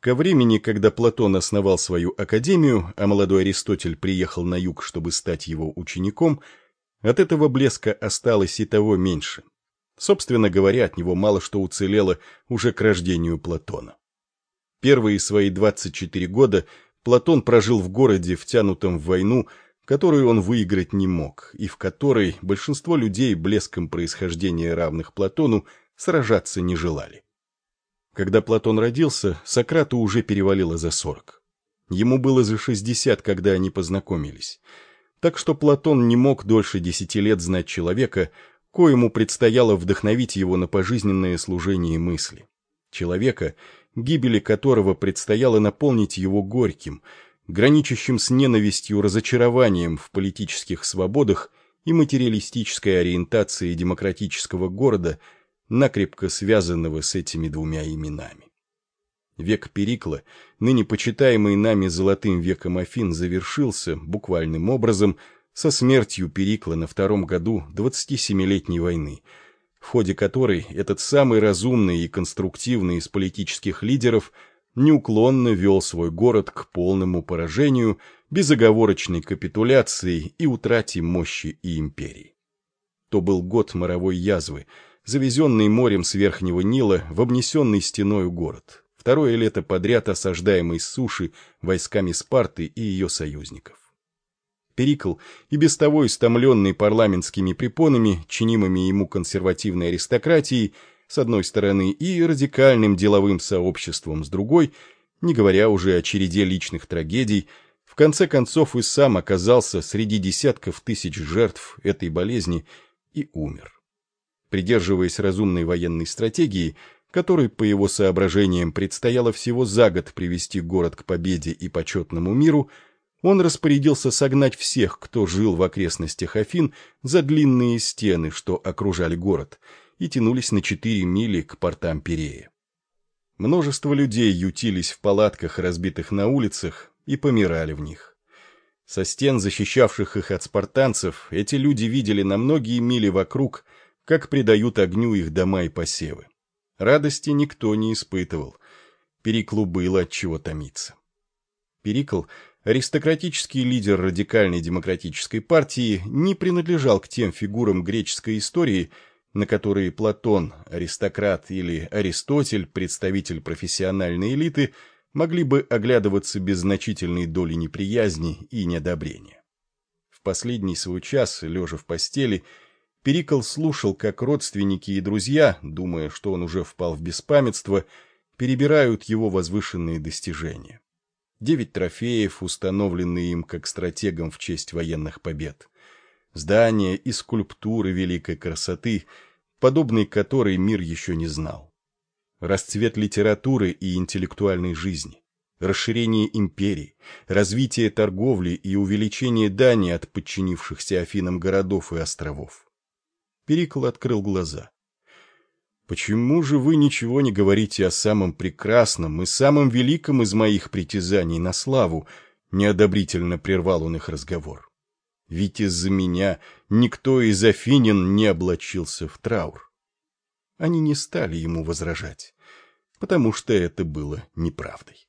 Ко времени, когда Платон основал свою академию, а молодой Аристотель приехал на юг, чтобы стать его учеником, от этого блеска осталось и того меньше. Собственно говоря, от него мало что уцелело уже к рождению Платона. Первые свои 24 года Платон прожил в городе, втянутом в войну, которую он выиграть не мог, и в которой большинство людей блеском происхождения равных Платону сражаться не желали. Когда Платон родился, Сократу уже перевалило за сорок. Ему было за шестьдесят, когда они познакомились. Так что Платон не мог дольше десяти лет знать человека, коему предстояло вдохновить его на пожизненное служение мысли. Человека, гибели которого предстояло наполнить его горьким, граничащим с ненавистью разочарованием в политических свободах и материалистической ориентации демократического города – накрепко связанного с этими двумя именами. Век Перикла, ныне почитаемый нами золотым веком Афин, завершился, буквальным образом, со смертью Перикла на втором году 27-летней войны, в ходе которой этот самый разумный и конструктивный из политических лидеров неуклонно вел свой город к полному поражению, безоговорочной капитуляции и утрате мощи и империи. То был год моровой язвы – завезенный морем с Верхнего Нила в обнесенный стеною город, второе лето подряд осаждаемый с суши войсками Спарты и ее союзников. Перикл, и без того истомленный парламентскими препонами, чинимыми ему консервативной аристократией, с одной стороны, и радикальным деловым сообществом с другой, не говоря уже о череде личных трагедий, в конце концов и сам оказался среди десятков тысяч жертв этой болезни и умер. Придерживаясь разумной военной стратегии, которой, по его соображениям, предстояло всего за год привести город к победе и почетному миру, он распорядился согнать всех, кто жил в окрестностях Афин, за длинные стены, что окружали город, и тянулись на четыре мили к портам Пирея. Множество людей ютились в палатках, разбитых на улицах, и помирали в них. Со стен, защищавших их от спартанцев, эти люди видели на многие мили вокруг – как предают огню их дома и посевы. Радости никто не испытывал. Периклу было от чего томиться. Перикл, аристократический лидер радикальной демократической партии, не принадлежал к тем фигурам греческой истории, на которые Платон, аристократ или Аристотель, представитель профессиональной элиты, могли бы оглядываться без значительной доли неприязни и неодобрения. В последний свой час, лежа в постели, Перикл слушал, как родственники и друзья, думая, что он уже впал в беспамятство, перебирают его возвышенные достижения. Девять трофеев, установленные им как стратегом в честь военных побед. Здания и скульптуры великой красоты, подобной которой мир еще не знал. Расцвет литературы и интеллектуальной жизни. Расширение империи, развитие торговли и увеличение дани от подчинившихся Афинам городов и островов. Перикл открыл глаза. «Почему же вы ничего не говорите о самом прекрасном и самом великом из моих притязаний на славу?» Неодобрительно прервал он их разговор. «Ведь из-за меня никто из афинин не облачился в траур». Они не стали ему возражать, потому что это было неправдой.